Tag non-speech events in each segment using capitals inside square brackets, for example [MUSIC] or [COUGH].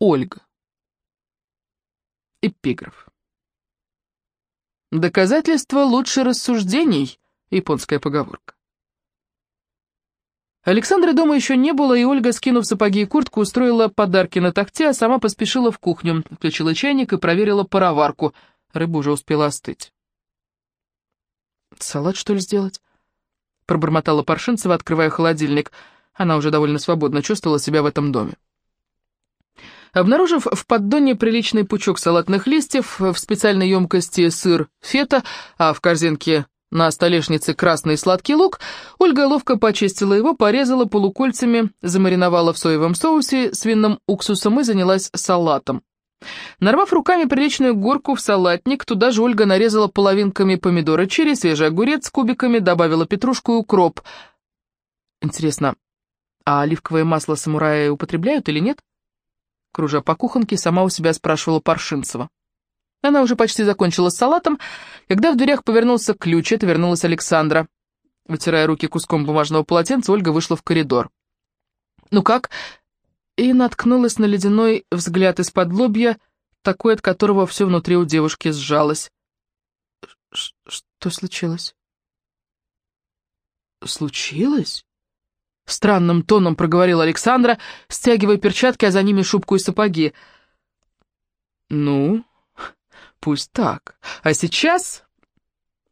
Ольга. Эпиграф. Доказательство лучше рассуждений, японская поговорка. Александра дома еще не было, и Ольга, скинув сапоги и куртку, устроила подарки на тахте, а сама поспешила в кухню, включила чайник и проверила пароварку. Рыба уже успела остыть. «Салат, что ли, сделать?» Пробормотала Паршинцева, открывая холодильник. Она уже довольно свободно чувствовала себя в этом доме. Обнаружив в поддоне приличный пучок салатных листьев, в специальной емкости сыр фета, а в корзинке на столешнице красный сладкий лук, Ольга ловко почистила его, порезала полукольцами, замариновала в соевом соусе с винным уксусом и занялась салатом. Нарвав руками приличную горку в салатник, туда же Ольга нарезала половинками помидора черри, свежий огурец с кубиками, добавила петрушку и укроп. Интересно, а оливковое масло самураи употребляют или нет? Кружа по кухонке, сама у себя спрашивала Паршинцева. Она уже почти закончила с салатом, когда в дверях повернулся ключ, это вернулась Александра. Вытирая руки куском бумажного полотенца, Ольга вышла в коридор. «Ну как?» И наткнулась на ледяной взгляд из-под лобья, такой, от которого все внутри у девушки сжалось. «Что случилось?» «Случилось?» Странным тоном проговорила Александра, стягивая перчатки, а за ними шубку и сапоги. «Ну, пусть так. А сейчас...»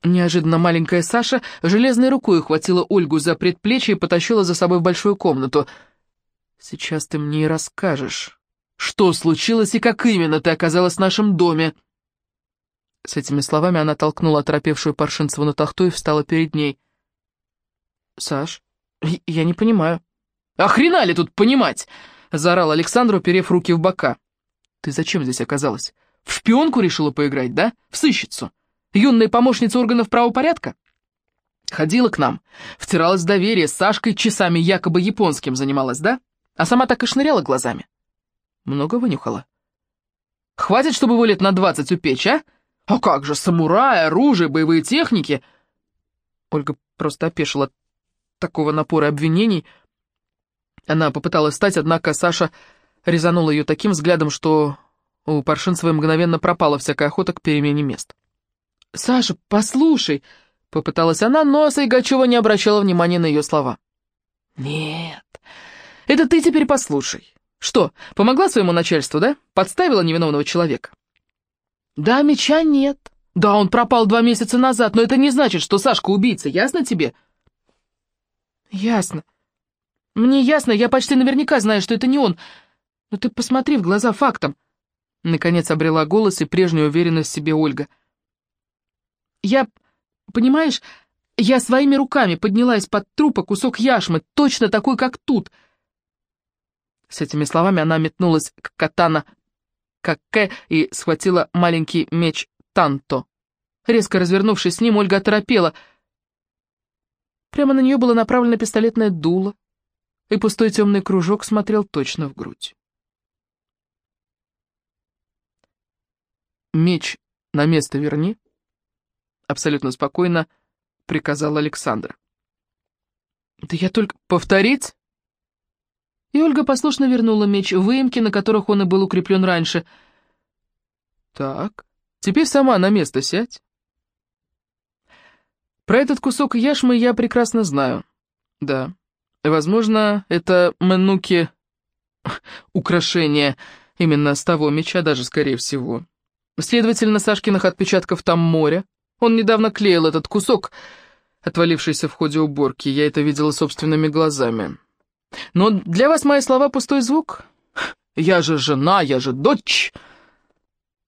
Неожиданно маленькая Саша железной рукой ухватила Ольгу за предплечье и потащила за собой в большую комнату. «Сейчас ты мне и расскажешь, что случилось и как именно ты оказалась в нашем доме». С этими словами она толкнула оторопевшую Паршинцеву на тахту и встала перед ней. «Саш, я не понимаю». «А хрена ли тут понимать?» — заорал Александру, перев руки в бока. «Ты зачем здесь оказалась? В шпионку решила поиграть, да? В сыщицу? Юная помощница органов правопорядка?» Ходила к нам, втиралась в доверие, с Сашкой часами якобы японским занималась, да? А сама так и шныряла глазами. Много вынюхала. Хватит, чтобы его лет на двадцать упечь, а? А как же, самурай, оружие, боевые техники? Ольга просто опешила такого напора обвинений. Она попыталась встать, однако Саша резанула ее таким взглядом, что у Паршинцевой мгновенно пропала всякая охота к перемене мест. «Саша, послушай!» — попыталась она, но Сайгачева не обращала внимания на ее слова. «Нет, это ты теперь послушай. Что, помогла своему начальству, да? Подставила невиновного человека?» «Да, меча нет. Да, он пропал два месяца назад, но это не значит, что Сашка убийца, ясно тебе?» «Ясно. Мне ясно, я почти наверняка знаю, что это не он. Но ты посмотри в глаза фактам». Наконец обрела голос и прежнюю уверенность в себе Ольга. «Я, понимаешь, я своими руками подняла из-под трупа кусок яшмы, точно такой, как тут». С этими словами она метнулась к катана Какке и схватила маленький меч Танто. Резко развернувшись с ним, Ольга оторопела — Прямо на нее было направлено пистолетное дуло, и пустой темный кружок смотрел точно в грудь. «Меч на место верни», — абсолютно спокойно приказал Александр. «Да я только... Повторить?» И Ольга послушно вернула меч в выемки, на которых он и был укреплен раньше. «Так, теперь сама на место сядь». Про этот кусок яшмы я прекрасно знаю. Да, возможно, это Мануки [LAUGHS] украшение именно с того меча, даже скорее всего. Следовательно, Сашкиных отпечатков там море. Он недавно клеил этот кусок, отвалившийся в ходе уборки. Я это видела собственными глазами. Но для вас мои слова пустой звук. Я же жена, я же дочь.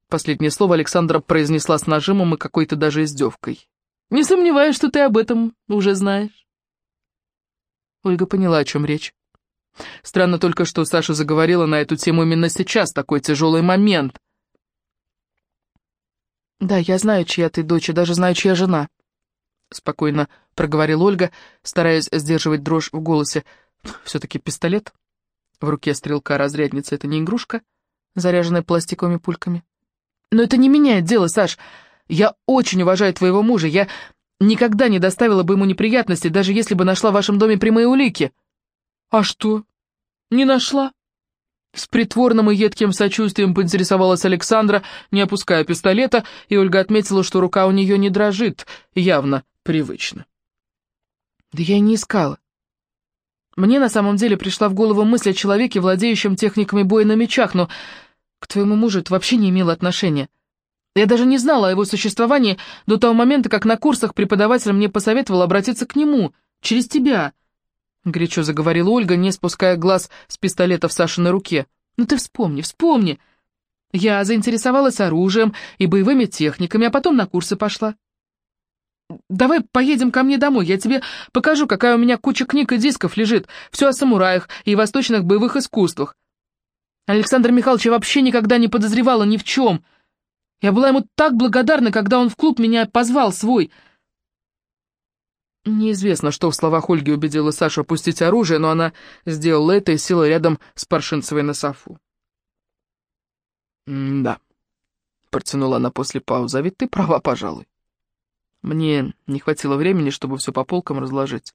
Последнее слово Александра произнесла с нажимом и какой-то даже издевкой. Не сомневаюсь, что ты об этом уже знаешь. Ольга поняла, о чем речь. Странно только, что Саша заговорила на эту тему именно сейчас, такой тяжелый момент. «Да, я знаю, чья ты дочь, и даже знаю, чья жена», — спокойно проговорила Ольга, стараясь сдерживать дрожь в голосе. «Все-таки пистолет. В руке стрелка-разрядница — это не игрушка, заряженная пластиковыми пульками. Но это не меняет дело, Саш. Я очень уважаю твоего мужа. Я никогда не доставила бы ему неприятностей, даже если бы нашла в вашем доме прямые улики». «А что? Не нашла?» С притворным и едким сочувствием поинтересовалась Александра, не опуская пистолета, и Ольга отметила, что рука у нее не дрожит, явно привычно. «Да я не искала. Мне на самом деле пришла в голову мысль о человеке, владеющем техниками боя на мечах, но к твоему мужу это вообще не имело отношения. Я даже не знала о его существовании до того момента, как на курсах преподаватель мне посоветовал обратиться к нему, через тебя». — горячо заговорила Ольга, не спуская глаз с пистолета в Сашиной руке. «Ну ты вспомни, вспомни! Я заинтересовалась оружием и боевыми техниками, а потом на курсы пошла. Давай поедем ко мне домой, я тебе покажу, какая у меня куча книг и дисков лежит, все о самураях и восточных боевых искусствах. Александр Михайлович вообще никогда не подозревала ни в чем. Я была ему так благодарна, когда он в клуб меня позвал свой...» Неизвестно, что в словах Ольги убедило Сашу опустить оружие, но она сделала это и села рядом с Паршинцевой на софу. «Да», — протянула она после паузы, — «а ведь ты права, пожалуй. Мне не хватило времени, чтобы все по полкам разложить.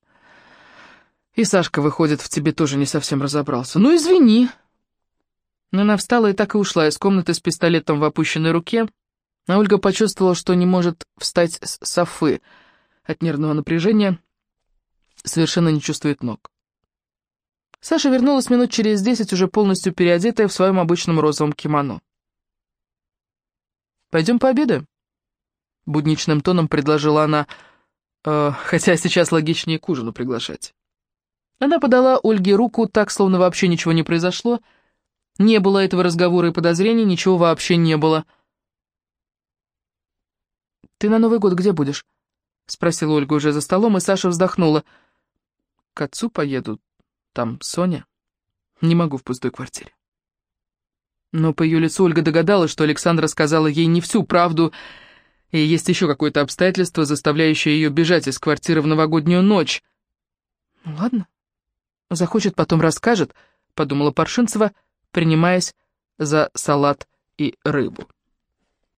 И Сашка, выходит, в тебе тоже не совсем разобрался. Ну, извини». Но она встала и так и ушла из комнаты с пистолетом в опущенной руке, а Ольга почувствовала, что не может встать с софы, — от нервного напряжения, совершенно не чувствует ног. Саша вернулась минут через десять, уже полностью переодетая в своем обычном розовом кимоно. «Пойдем пообедаем?» Будничным тоном предложила она, э, хотя сейчас логичнее к ужину приглашать. Она подала Ольге руку так, словно вообще ничего не произошло. Не было этого разговора и подозрений, ничего вообще не было. «Ты на Новый год где будешь?» — спросила Ольга уже за столом, и Саша вздохнула. «К отцу поеду. Там Соня. Не могу в пустой квартире». Но по ее лицу Ольга догадалась, что Александра сказала ей не всю правду, и есть еще какое-то обстоятельство, заставляющее ее бежать из квартиры в новогоднюю ночь. «Ну ладно, захочет, потом расскажет», — подумала Паршинцева, принимаясь за салат и рыбу.